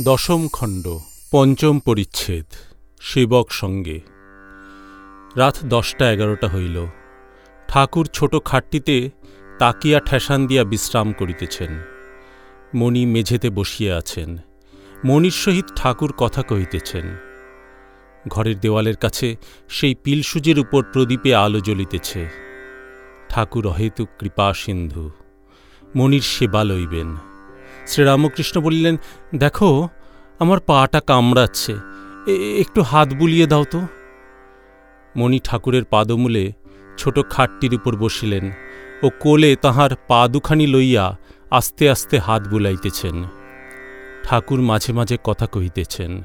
দশম খণ্ড, পঞ্চম পরিচ্ছেদ সেবক সঙ্গে। রাত দশটা এগারোটা হইল। ঠাকুর ছোট খাটটিতে তাকিয়া ঠেসান দিয়া বিশ্রাম করিতেছেন। মণি মেঝেতে বসিয়া আছেন। মণির সহিত ঠাকুর কথা কহিতেছেন। ঘরের দেওয়ালের কাছে সেই পিলসুজের উপর প্রদীপে আলো জ্বলিতেছে। ঠাকুর অহেতুক কৃপা সিন্ধু। মণির সেবা লইবেন। শ্রীরামকৃষ্ণ বললেন, দেখো, আমার পাটা কামড়াচ্ছে। একটু হাত বুলিয়ে দাও তো। মণি ঠাকুরের পাদমূলে ছোট খাটটির উপর বসিলেন ও কোলে তাহার পা দুখানি লইয়া আস্তে আস্তে হাত বুলাইতেছেন। ঠাকুর মাঝে মাঝে কথা কহিতেছেন।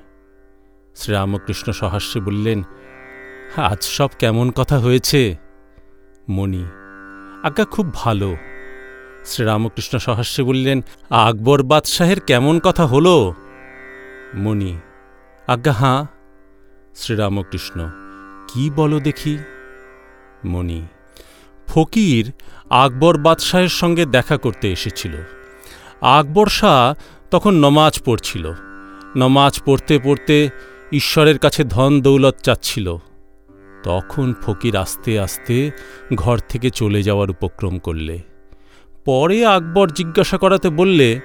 শ্রীরামকৃষ্ণ সহাস্যে বললেন, আজ সব কেমন কথা হয়েছে? মণি, আজ্ঞা খুব ভালো। শ্রীরামকৃষ্ণ সহাস্যে বললেন, আকবর বাদশাহের কেমন কথা হলো? মণি আজ্ঞা, হাঁ, শ্রীরামকৃষ্ণ, কি বলো দেখি? মণি ফকির আকবর বাদশাহের সঙ্গে দেখা করতে এসেছিল। আকবর শাহ তখন নমাজ পড়ছিল। নমাজ পড়তে পড়তে ঈশ্বরের কাছে ধন দৌলত চাচ্ছিল। তখন ফকির আস্তে আস্তে ঘর থেকে চলে যাওয়ার উপক্রম করলে। পরে আকবর জিজ্ঞাসা করাতে বললে,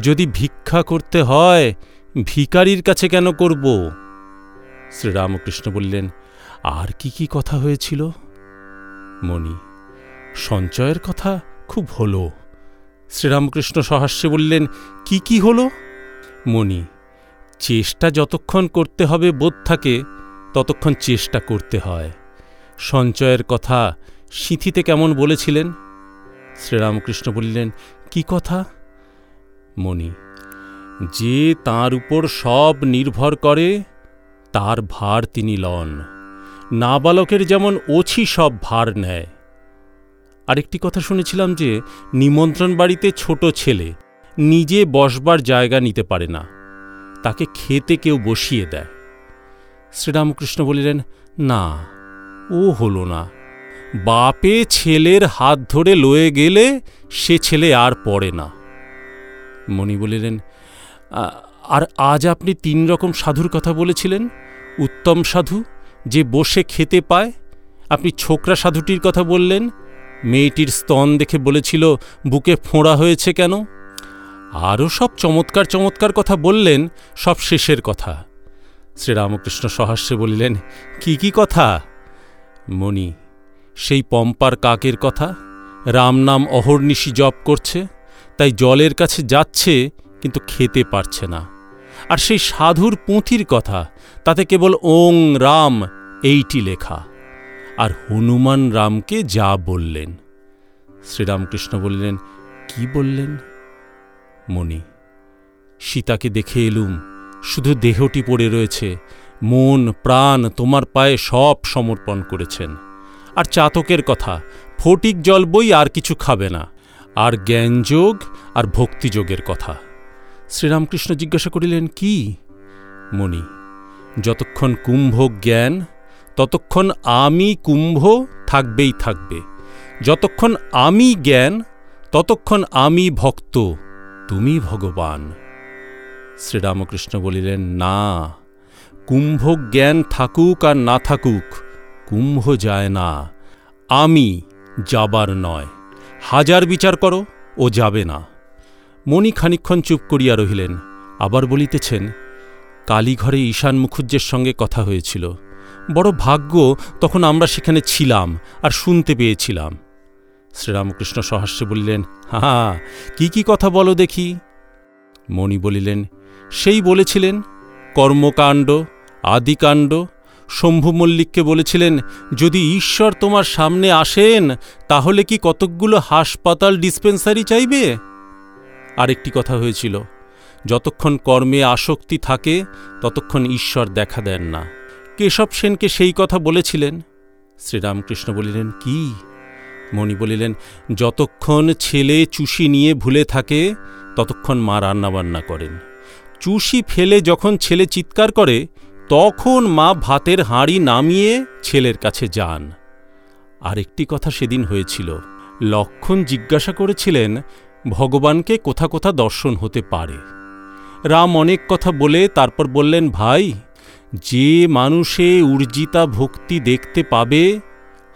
যদি ভিক্ষা করতে হয়, ভিকারির কাছে কেন করব? শ্রীরামকৃষ্ণ বললেন, আর কি কি কথা হয়েছিল? মণি, সঞ্চয়ের কথা খুব হলো। শ্রীরামকৃষ্ণ সহাস্যে বললেন, কি কি হলো? মণি, চেষ্টা যতক্ষণ করতে হবে বোধ থাকে, ততক্ষণ চেষ্টা করতে হয়। সঞ্চয়ের কথা সিঁথিতে কেমন বলেছিলেন? শ্রীরামকৃষ্ণ বললেন, কি কথা? মণি, যে তার উপর সব নির্ভর করে, তার ভার তিনি লন। নাবালকের যেমন ওছি সব ভার নেয়। আরেকটি কথা শুনেছিলাম যে, নিমন্ত্রণ বাড়িতে ছোট ছেলে, নিজে বসবার জায়গা নিতে পারে না, তাকে খেতে কেউ বসিয়ে দেয়। শ্রীরামকৃষ্ণ বলিলেন, না, ও হলো না। বাপে ছেলের হাত ধরে লয়ে গেলে সে ছেলে আর পড়ে না। মণি বলিলেন আর আজ আপনি তিন রকম সাধুর কথা বলেছিলেন। উত্তম সাধু, যে বসে খেতে পায়। আপনি ছোকরা সাধুটির কথা বললেন। মেয়েটির স্তন দেখে বলেছিল, বুকে ফোঁড়া হয়েছে কেন? আরও সব চমৎকার চমৎকার কথা বললেন, সব শেষের কথা। শ্রীরামকৃষ্ণ সহাস্যে বলিলেন, কি কি কথা? মণি সেই পম্পার কাকের কথা? রাম নাম অহর্নিশি জপ করছে, তাই জলের কাছে যাচ্ছে, কিন্তু খেতে পারছে না। আর সেই সাধুর পুঁথির কথা, তাতে কেবল ওং রাম এইটি লেখা। আর হনুমান রামকে যা বললেন। শ্রীরামকৃষ্ণ বললেন, কি বললেন? মণি, সীতাকে দেখে এলুম, শুধু দেহটি পড়ে রয়েছে, মন, প্রাণ তোমার পায়ে সব সমর্পণ করেছেন। আর চাতকের কথা। ফটিক জল বই আর কিছু খাবে না। আর জ্ঞানযোগ আর ভক্তিযোগের কথা। শ্রীরামকৃষ্ণ জিজ্ঞাসা করিলেন, কি? মণি, যতক্ষণ কুম্ভ জ্ঞান, ততক্ষণ আমি কুম্ভ থাকবেই থাকবে। যতক্ষণ আমি জ্ঞান, ততক্ষণ আমি ভক্ত, তুমি ভগবান। শ্রীরামকৃষ্ণ বলিলেন, না, কুম্ভ জ্ঞান থাকুক আর না থাকুক কুম্ভ যায় না। আমি যাবার নয়। হাজার বিচার করো, ও যাবে না। মণি খানিক্ষণ চুপ করিয়া রহিলেন। আবার বলিতেছেন, কালীঘরে ঈশান মুখুজ্জের সঙ্গে কথা হয়েছিল। বড় ভাগ্য, তখন আমরা সেখানে ছিলাম আর শুনতে পেয়েছিলাম। শ্রীরামকৃষ্ণ সহাস্যে বলিলেন হা কি কি কথা বলো দেখি? মণি বলিলেন, সেই বলেছিলেন, কর্মকাণ্ড, আদিকাণ্ড শম্ভু মল্লিককে বলেছিলেন, যদি ঈশ্বর তোমার সামনে আসেন, তাহলে কি কতকগুলো হাসপাতাল ডিসপেন্সারি চাইবে? আরেকটি কথা হয়েছিল, যতক্ষণ কর্মে আসক্তি থাকে, ততক্ষণ ঈশ্বর দেখা দেন না। কেশব সেনকে সেই কথা বলেছিলেন। শ্রীরামকৃষ্ণ বলিলেন, কি? মণি বলিলেন, যতক্ষণ ছেলে চুষি নিয়ে ভুলে থাকে, ততক্ষণ মা রান্নাবান্না করেন। চুষি ফেলে যখন ছেলে চিৎকার করে তখন মা ভাতের হাঁড়ি নামিয়ে ছেলের কাছে যান। আরেকটি কথা সেদিন হয়েছিল। লক্ষণ জিজ্ঞাসা করেছিলেন, ভগবানকে কোথা কোথা দর্শন হতে পারে? রাম অনেক কথা বলে তারপর বললেন, ভাই, যে মানুষে উর্জিতা ভক্তি দেখতে পাবে,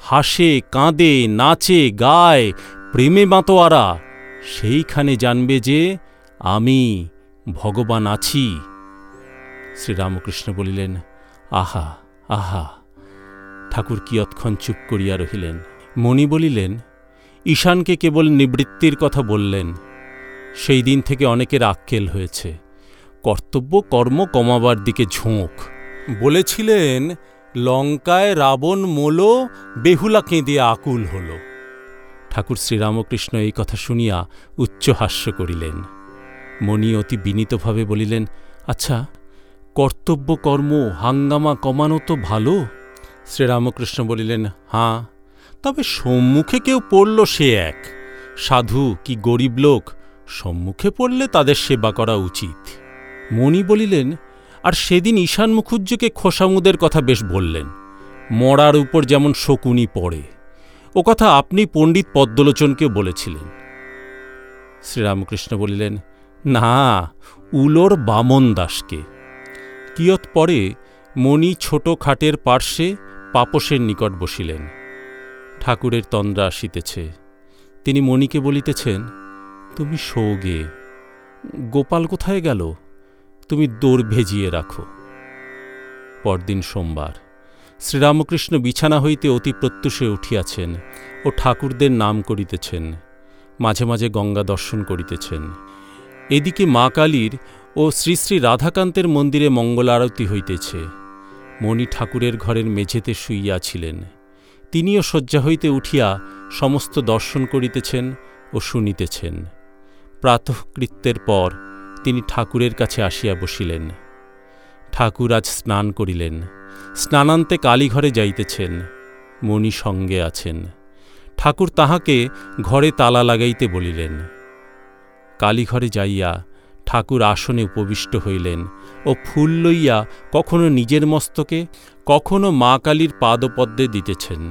হাসে, কাঁদে, নাচে, গায়, প্রেমে মাতোয়ারা, সেইখানে জানবে যে আমি ভগবান আছি। শ্রীরামকৃষ্ণ বলিলেন, আহা আহা, ঠাকুর কিয়ৎক্ষণ চুপ করিয়া রহিলেন? মণি বলিলেন, ঈশানকে কেবল নিবৃত্তির কথা বললেন। সেই দিন থেকে অনেকের আক্কেল হয়েছে। কর্তব্য, কর্ম কমাবার দিকে ঝোঁক। বলেছিলেন, লঙ্কায় রাবণ মোলো, বেহুলা কেঁদে আকুল হল। ঠাকুর শ্রীরামকৃষ্ণ এই কথা শুনিয়া উচ্চহাস্য করিলেন। মণি অতি বিনীতভাবে বলিলেন আচ্ছা কর্তব্য, কর্ম, হাঙ্গামা কমানো তো ভালো। শ্রীরামকৃষ্ণ বলিলেন, হাঁ, তবে সম্মুখে কেউ পড়ল সে এক। সাধু কি গরিব লোক? সম্মুখে পড়লে তাদের সেবা করা উচিত। মণি বলিলেন, আর সেদিন ঈশান মুখুজ্জকে খোসামুদের কথা বেশ বললেন। মরার উপর যেমন শকুনি পড়ে। ও কথা আপনি পণ্ডিত পদ্মলোচনকেও বলেছিলেন। শ্রীরামকৃষ্ণ বলিলেন, না, উলোর বামন দাসকে। কিয়ৎ পরে মণি ছোট খাটের পার্শ্বে পাপসের নিকট বসিলেন। ঠাকুরের তন্দ্রা আসিতেছে। তিনি মণিকে বলিতেছেন, তুমি সৌগে গোপাল কোথায় গেল? তুমি দৌড় ভেজিয়ে রাখো। পরদিন সোমবার শ্রীরামকৃষ্ণ বিছানা হইতে অতি প্রত্যুষে উঠিয়াছেন ও ঠাকুরদের নাম করিতেছেন। মাঝে মাঝে গঙ্গা দর্শন করিতেছেন। এদিকে মা কালীর ও শ্রী শ্রী রাধাকান্তের মন্দিরে মঙ্গল আরতি হইতেছে। মণি ঠাকুরের ঘরের মেঝেতে শুইয়াছিলেন। তিনিও শয্যা হইতে উঠিয়া সমস্ত দর্শন করিতেছেন ও শুনিতেছেন। প্রাতঃকৃত্যের পর তিনি ঠাকুরের কাছে আসিয়া বসিলেন। ঠাকুর আজ স্নান করিলেন। স্নানান্তে কালীঘরে যাইতেছেন। মণি সঙ্গে আছেন। ঠাকুর তাহাকে ঘরে তালা লাগাইতে বলিলেন। কালীঘরে যাইয়া ঠাকুর আসনে উপবিষ্ট হইলেন ও ফুল লইয়া কখনো নিজের মস্তকে, কখনো মা কালীর পাদপদ্মে দিতেছেন।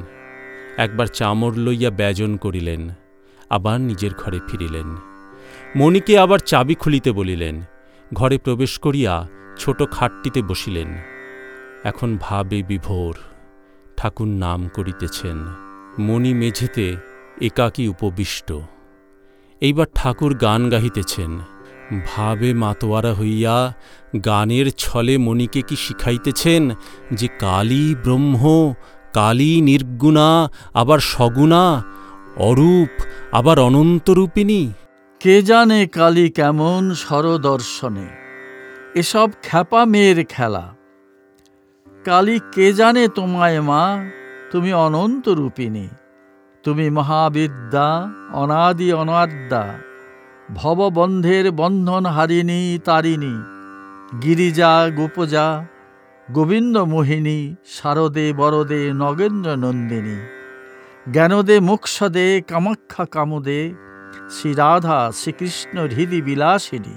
একবার চামর লইয়া ব্যজন করিলেন, আবার নিজের ঘরে ফিরিলেন। মণিকে আবার চাবি খুলিতে বলিলেন, ঘরে প্রবেশ করিয়া ছোট খাটটিতে বসিলেন। এখন ভাবে বিভোর, ঠাকুর নাম করিতেছেন, মণি মেঝেতে একাকী উপবিষ্ট। এইবার ঠাকুর গান গাহিতেছেন। ভাবে মাতোয়ারা হইয়া গানের ছলে মণিকে কি শিখাইতেছেন যে কালী ব্রহ্ম, কালী নির্গুণা, আবার সগুণা, অরূপ, আবার অনন্তরূপিণী? কে জানে কালী কেমন সরদর্শনে এসব খ্যাপা মেয়ের খেলা। কালী কে জানে তোমায় মা? তুমি অনন্ত রূপিণী তুমি মহাবিদ্যা, অনাদি অনাদ্যা। ভববন্ধের বন্ধন হারিণী তারিণী, গিরিজা, গোপজা, গোবিন্দ মোহিনী, শারদে বরদে, নগেন্দ্র নন্দিনী, জ্ঞানদে মোক্ষদে, কামাখ্যা কামদে, শ্রী রাধা শ্রীকৃষ্ণ হৃদি বিলাসিনী।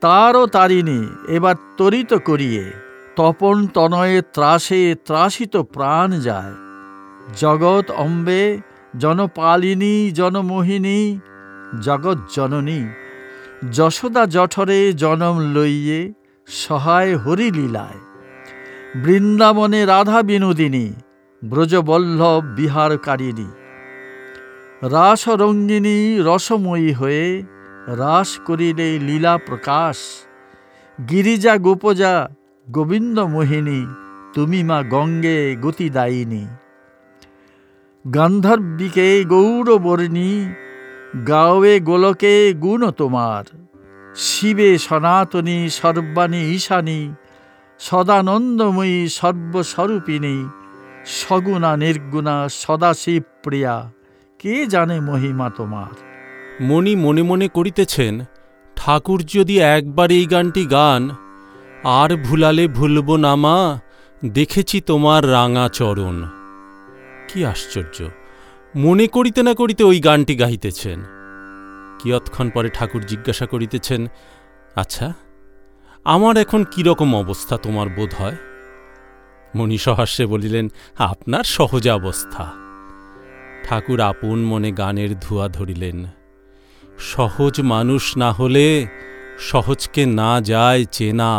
তারও তারিণী এবার তরিত করিয়ে তপন তনয়ে ত্রাসে ত্রাসিত প্রাণ যায়। জগৎ অম্বে, জনপালিনী, জনমোহিনী জগৎ জননী, যশোদা জঠরে জনম লইয়ে সহায় হরিলীলায়। বৃন্দাবনে রাধা বিনোদিনী, ব্রজবল্লভ বিহারকারিণী। রাসরঙ্গিনী রসময়ী হয়ে রাস করিলে লীলা প্রকাশ। গিরিজা গোপজা গোবিন্দ মোহিনী, তুমি মা গঙ্গে গতিদায়িনী। গান্ধর্বিকে গৌরবর্ণী গাওয়ে গোলকে গুণ তোমার। শিবে সনাতনী, সর্বাণী ঈশানী, সদানন্দময়ী, সর্বস্বরূপিণী, সগুণা নির্গুণা, সদাশিব প্রিয়া, কে জানে মহিমা তোমার? মণি মনে মনে করিতেছেন, ঠাকুর যদি একবার এই গানটি গান, আর ভুলালে ভুলব না মা, দেখেছি তোমার রাঙা চরণ কি আশ্চর্য! মনে করিতে না করিতে ওই গানটি গাহিতেছেন। কিয়ৎক্ষণ পরে ঠাকুর জিজ্ঞাসা করিতেছেন আচ্ছা আমার এখন কীরকম অবস্থা তোমার বোধ হয়? মণি সহাস্যে বলিলেন, আপনার সহজ অবস্থা। ঠাকুর আপন মনে গানের ধোঁয়া ধরিলেন, সহজ মানুষ না হলে সহজকে না যায় চেনা।